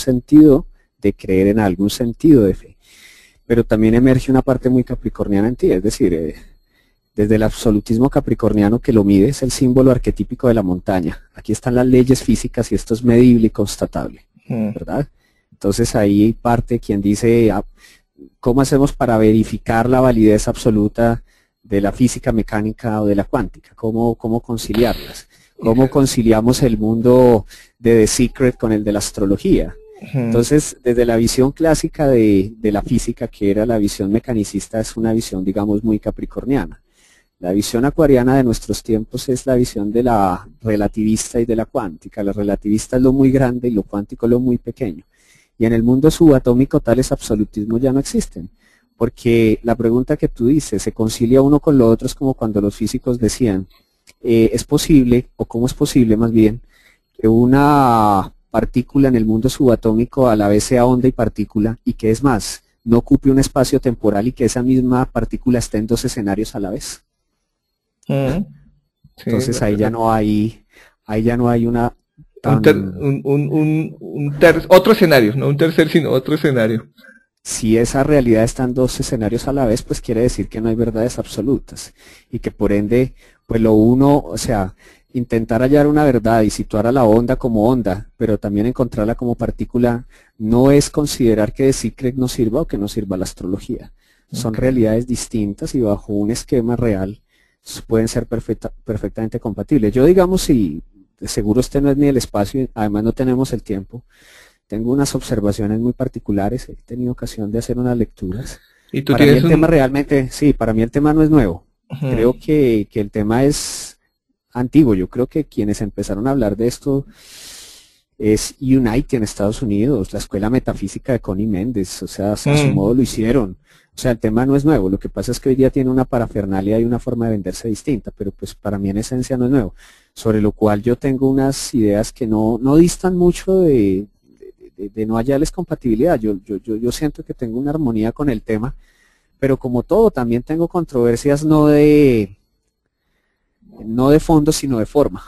sentido de creer en algún sentido de fe. Pero también emerge una parte muy capricorniana en ti, es decir, eh, desde el absolutismo capricorniano que lo mide, es el símbolo arquetípico de la montaña. Aquí están las leyes físicas y esto es medible y constatable, mm. ¿verdad? Entonces ahí parte quien dice, ah, ¿cómo hacemos para verificar la validez absoluta de la física mecánica o de la cuántica? ¿Cómo, cómo conciliarlas? ¿Cómo conciliamos el mundo de The Secret con el de la astrología? Entonces, desde la visión clásica de, la física, que era la visión mecanicista, es una visión, digamos, muy capricorniana. La visión acuariana de nuestros tiempos es la visión de la relativista y de la cuántica. La relativista es lo muy grande y lo cuántico lo muy pequeño. Y en el mundo subatómico tales absolutismos ya no existen. Porque la pregunta que tú dices, ¿se concilia uno con lo otro? Es como cuando los físicos decían, eh, ¿es posible, o cómo es posible más bien, que una partícula en el mundo subatómico a la vez sea onda y partícula y que es más, no ocupe un espacio temporal y que esa misma partícula esté en dos escenarios a la vez? Entonces ahí ya no hay, ahí ya no hay una un, otro escenario, no un tercer, sino otro escenario. Si esa realidad está en dos escenarios a la vez, pues quiere decir que no hay verdades absolutas y que por ende, pues lo uno, o sea, intentar hallar una verdad y situar a la onda como onda, pero también encontrarla como partícula, no es considerar que de Secret no sirva o que no sirva la astrología. Son realidades distintas y bajo un esquema real pueden ser perfectamente compatibles. Yo digamos, si seguro este no es ni el espacio, además no tenemos el tiempo, tengo unas observaciones muy particulares, he tenido ocasión de hacer unas lecturas. ¿Y tú para mí el tema realmente, sí, para mí el tema no es nuevo. Creo que, que el tema es antiguo. Yo creo que quienes empezaron a hablar de esto es Unite en Estados Unidos, la escuela metafísica de Connie Méndez, o sea, a su mm. modo lo hicieron. O sea, el tema no es nuevo, lo que pasa es que hoy día tiene una parafernalia y una forma de venderse distinta, pero pues para mí en esencia no es nuevo, sobre lo cual yo tengo unas ideas que no, no distan mucho de, de, no hallarles compatibilidad. Yo, yo, yo, yo siento que tengo una armonía con el tema, pero como todo, también tengo controversias no de, no de fondo, sino de forma.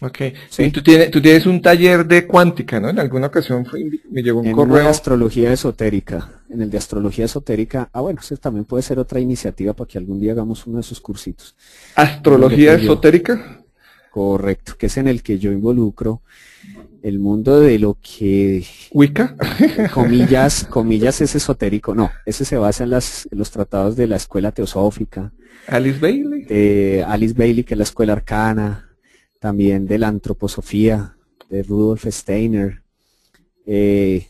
Ok. ¿Sí? Tú, tienes, tú tienes un taller de cuántica, ¿no? En alguna ocasión me llegó un en correo. de astrología esotérica. En el de astrología esotérica. Ah, bueno, ese también puede ser otra iniciativa para que algún día hagamos uno de esos cursitos. ¿Astrología esotérica? Correcto, que es en el que yo involucro el mundo de lo que... ¿Wicca? comillas, comillas es esotérico. No, ese se basa en, las, en los tratados de la escuela teosófica. Alice Bailey. De Alice Bailey, que es la escuela arcana también de la antroposofía, de Rudolf Steiner, eh,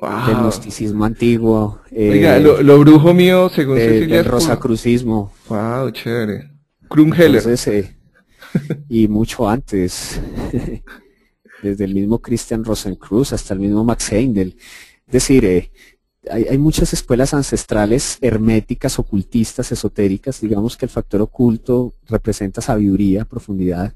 del gnosticismo antiguo. Eh, Oiga, lo, brujo mío, según de, Cecilia. El rosacrucismo. Wow, chévere. Krumheller. Eh, y mucho antes, desde el mismo Christian Rosencruz hasta el mismo Max Heindel. Es decir, hay, hay, muchas escuelas ancestrales herméticas, ocultistas, esotéricas. Digamos que el factor oculto representa sabiduría, profundidad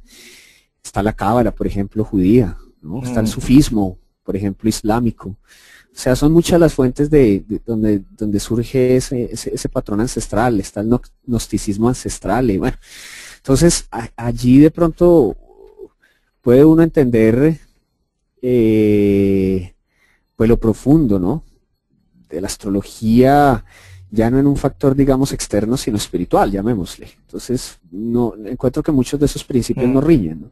Está la cábala, por ejemplo, judía, ¿no? Está el mm. sufismo, por ejemplo, islámico. O sea, son muchas las fuentes de, donde, donde surge ese, ese, patrón ancestral, está el gnosticismo ancestral. Y bueno, entonces allí de pronto puede uno entender eh, pues lo profundo, ¿no? De la astrología ya no en un factor, digamos, externo, sino espiritual, llamémosle. Entonces, no encuentro que muchos de esos principios no mm. riñen, ¿no?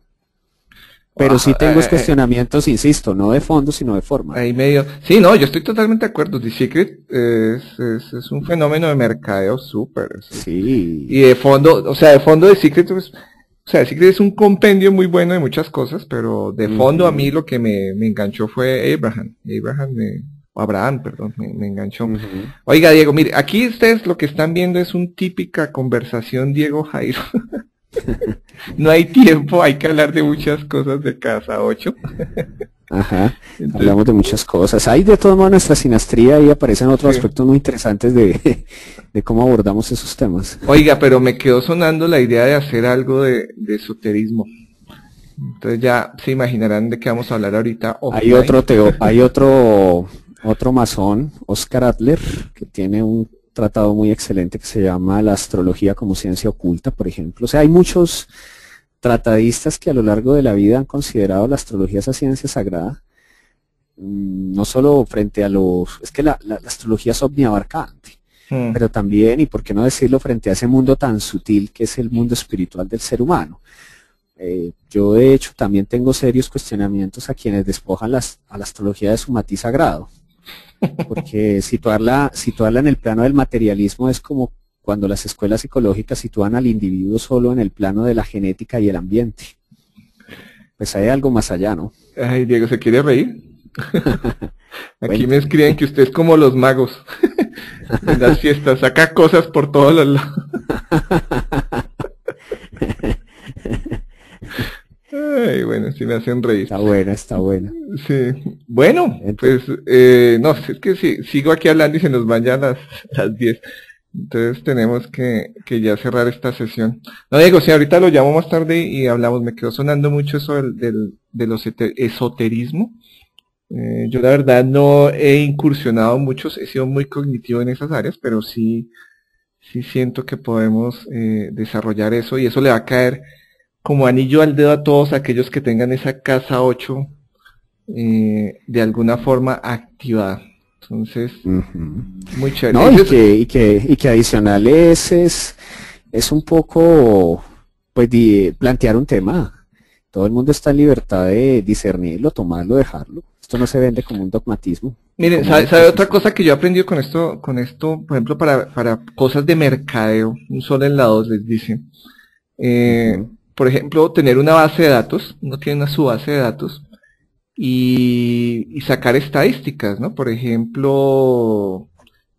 Pero sí tengo ah, eh, cuestionamientos, insisto, no de fondo, sino de forma. Ahí medio. Sí, no, yo estoy totalmente de acuerdo. The Secret es, es, un fenómeno de mercadeo súper. Sí. Y de fondo, o sea, de fondo de Secret, pues, o sea, The Secret es un compendio muy bueno de muchas cosas, pero de fondo a mí lo que me, me enganchó fue Abraham. Abraham me, o Abraham, perdón, me, enganchó. Oiga, Diego, mire, aquí ustedes lo que están viendo es un típica conversación Diego Jairo. no hay tiempo, hay que hablar de muchas cosas de casa 8. Ajá, hablamos de muchas cosas. Hay de todas maneras nuestra sinastría y aparecen otros aspectos muy interesantes de, de, cómo abordamos esos temas. Oiga, pero me quedó sonando la idea de hacer algo de, esoterismo. Entonces ya se imaginarán de qué vamos a hablar ahorita. Hay otro teo, hay otro otro masón, Oscar Adler, que tiene un tratado muy excelente que se llama La astrología como ciencia oculta, por ejemplo. O sea, hay muchos tratadistas que a lo largo de la vida han considerado la astrología esa ciencia sagrada. mm, no solo frente a los, es que la, astrología es omniabarcante, hmm. pero también, y por qué no decirlo, frente a ese mundo tan sutil que es el mundo espiritual del ser humano. Eh, yo de hecho también tengo serios cuestionamientos a quienes despojan las, a la astrología de su matiz sagrado, porque situarla, situarla en el plano del materialismo es como cuando las escuelas psicológicas sitúan al individuo solo en el plano de la genética y el ambiente. Pues hay algo más allá, ¿no? Ay, Diego, ¿se quiere reír? Aquí me escriben que usted es como los magos en las fiestas, saca cosas por todos los lados. Ay, bueno, sí me hacen reír. Está buena, está buena. Sí. Bueno, pues, eh, no, es que si, sigo aquí hablando y se nos van ya las, las 10. Entonces tenemos que, que, ya cerrar esta sesión. No, Diego, si ahorita lo llamo más tarde y hablamos, me quedó sonando mucho eso del, del, del esoterismo. Eh, yo la verdad no he incursionado mucho, he sido muy cognitivo en esas áreas, pero sí, sí siento que podemos eh, desarrollar eso y eso le va a caer como anillo al dedo a todos aquellos que tengan esa casa 8 eh, de alguna forma activada. Entonces, muy chévere. No, y, que, y, que, y que adicional es, es, un poco, pues, plantear un tema. Todo el mundo está en libertad de discernirlo, tomarlo, dejarlo. Esto no se vende como un dogmatismo. Mire, ¿sabe, otra cosa que yo he aprendido con esto, con esto, por ejemplo, para, para cosas de mercadeo, un solo en la dos les dice, eh, por ejemplo, tener una base de datos, uno tiene una su base de datos, y, sacar estadísticas, ¿no? Por ejemplo,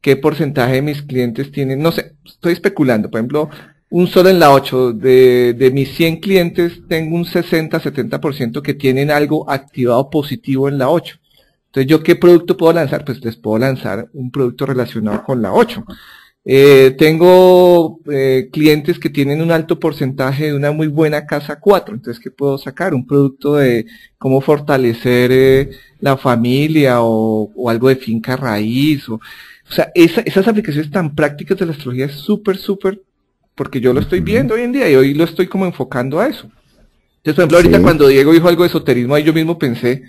qué porcentaje de mis clientes tienen, no sé, estoy especulando, por ejemplo, un solo en la 8, de, de mis 100 clientes tengo un 60-70% que tienen algo activado positivo en la 8. Entonces, ¿yo qué producto puedo lanzar? Pues les puedo lanzar un producto relacionado con la 8. Eh, tengo eh, clientes que tienen un alto porcentaje de una muy buena casa 4, entonces ¿qué puedo sacar? Un producto de cómo fortalecer eh, la familia o, algo de finca raíz. O, o sea, esas aplicaciones tan prácticas de la astrología es súper, súper, porque yo lo estoy viendo hoy en día y hoy lo estoy como enfocando a eso. Entonces, por ejemplo, ahorita cuando Diego dijo algo de esoterismo, ahí yo mismo pensé,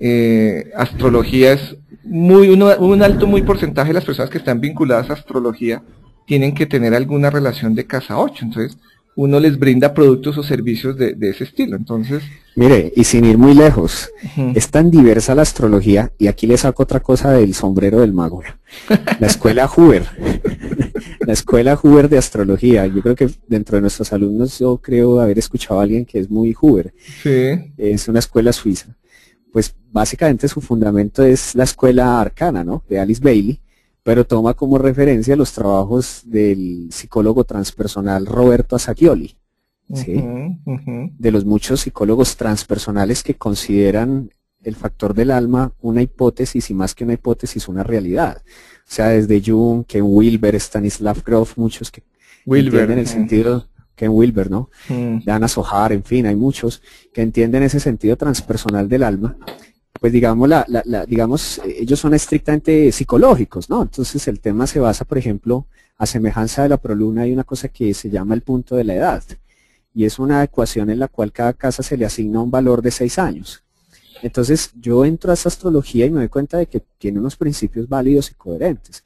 eh, astrología es muy un alto muy porcentaje de las personas que están vinculadas a astrología tienen que tener alguna relación de casa 8. Entonces, uno les brinda productos o servicios de, ese estilo. Entonces. Mire, y sin ir muy lejos, es tan diversa la astrología, y aquí le saco otra cosa del sombrero del mago. La escuela Hoover. la escuela Hoover de astrología. Yo creo que dentro de nuestros alumnos yo creo haber escuchado a alguien que es muy Hoover. Sí. Es una escuela suiza pues básicamente su fundamento es la escuela arcana, ¿no? De Alice Bailey, pero toma como referencia los trabajos del psicólogo transpersonal Roberto Assagioli, ¿sí? De los muchos psicólogos transpersonales que consideran el factor del alma una hipótesis y más que una hipótesis una realidad. O sea, desde Jung, Ken Wilber, Stanislav Grof, muchos que Wilber, en el sentido Ken Wilber, ¿no? Mm. De Ana Sohar, en fin, hay muchos que entienden ese sentido transpersonal del alma. Pues digamos, la, la, digamos, ellos son estrictamente psicológicos, ¿no? Entonces el tema se basa, por ejemplo, a semejanza de la proluna hay una cosa que se llama el punto de la edad. Y es una ecuación en la cual cada casa se le asigna un valor de seis años. Entonces yo entro a esa astrología y me doy cuenta de que tiene unos principios válidos y coherentes.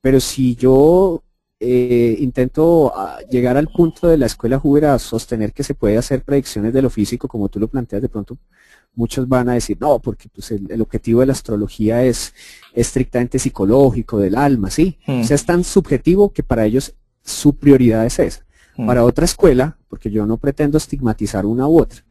Pero si yo eh, intento ah, llegar al punto de la escuela Hoover a sostener que se puede hacer predicciones de lo físico, como tú lo planteas, de pronto muchos van a decir, no, porque pues, el, objetivo de la astrología es estrictamente psicológico, del alma, ¿sí? O sea, es tan subjetivo que para ellos su prioridad es esa. Para otra escuela, porque yo no pretendo estigmatizar una u otra,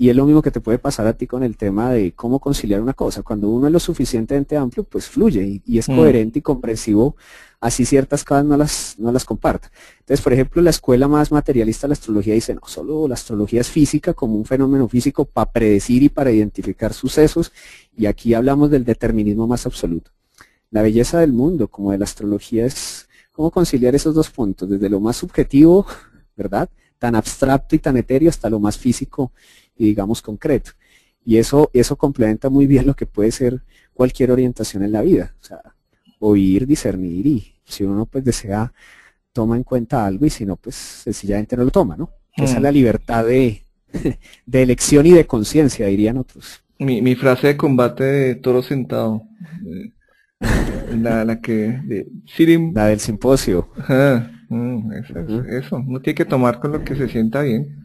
y es lo mismo que te puede pasar a ti con el tema de cómo conciliar una cosa. Cuando uno es lo suficientemente amplio, pues fluye y, es mm. coherente y comprensivo, así ciertas cosas no las, no las comparta. Entonces, por ejemplo, la escuela más materialista de la astrología dice, no, solo la astrología es física como un fenómeno físico para predecir y para identificar sucesos, y aquí hablamos del determinismo más absoluto. La belleza del mundo, como de la astrología, es cómo conciliar esos dos puntos, desde lo más subjetivo, ¿verdad? Tan abstracto y tan etéreo hasta lo más físico y digamos concreto. Y eso, eso complementa muy bien lo que puede ser cualquier orientación en la vida. O sea, oír, discernir y si uno pues desea, toma en cuenta algo y si no, pues sencillamente no lo toma, ¿no? Esa es mm. la libertad de, de elección y de conciencia, dirían otros. mi, mi frase de combate de toro sentado. Eh, La, la que... De, sitting- La del simposio. Mm, eso, eso, eso. Uno tiene que tomar con lo que se sienta bien.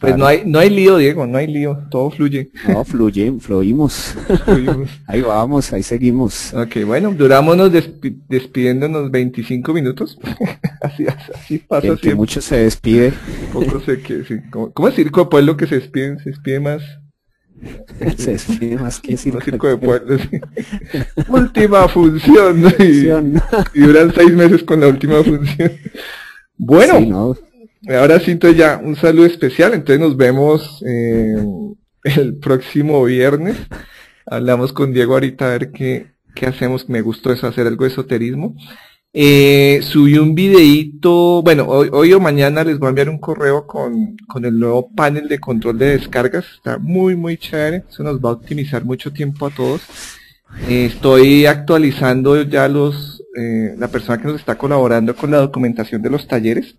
Pues Claro. no hay, no hay lío, Diego, no hay lío, todo fluye. No, fluye, fluimos. Fluimos. Ahí vamos, ahí seguimos. ok, bueno, durámonos despi- despidiéndonos 25 minutos. así, así pasa El que siempre. mucho se despide. Poco sé que, sí. ¿Cómo, cómo es circo de pueblo que se despide, se despide más? Se despide más que circo, circo de pueblo, sí. Última función. ¿no? Y, función. y duran seis meses con la última función. Bueno, Sí, no, Ahora sí, entonces ya un saludo especial. Entonces nos vemos eh, el próximo viernes. Hablamos con Diego ahorita a ver qué, qué hacemos. Me gustó eso, hacer algo de esoterismo. Eh, subí un videíto, bueno, hoy, o mañana les voy a enviar un correo con, con el nuevo panel de control de descargas. Está muy, muy chévere. Eso nos va a optimizar mucho tiempo a todos. Eh, estoy actualizando ya los, la persona que nos está colaborando con la documentación de los talleres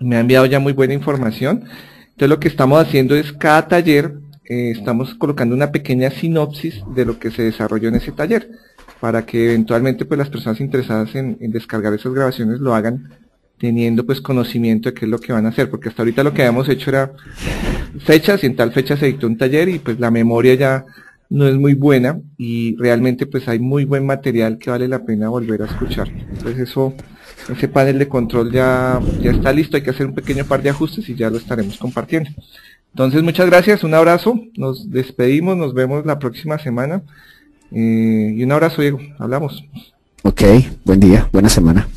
me ha enviado ya muy buena información. Entonces lo que estamos haciendo es cada taller, eh, estamos colocando una pequeña sinopsis de lo que se desarrolló en ese taller, para que eventualmente pues las personas interesadas en, en descargar esas grabaciones lo hagan teniendo pues conocimiento de qué es lo que van a hacer, porque hasta ahorita lo que habíamos hecho era fechas y en tal fecha se dictó un taller y pues la memoria ya no es muy buena y realmente pues hay muy buen material que vale la pena volver a escuchar. Entonces eso, ese panel de control ya, ya está listo, hay que hacer un pequeño par de ajustes y ya lo estaremos compartiendo. Entonces muchas gracias, un abrazo, nos despedimos, nos vemos la próxima semana. Eh, y un abrazo Diego, hablamos. Ok, buen día, buena semana.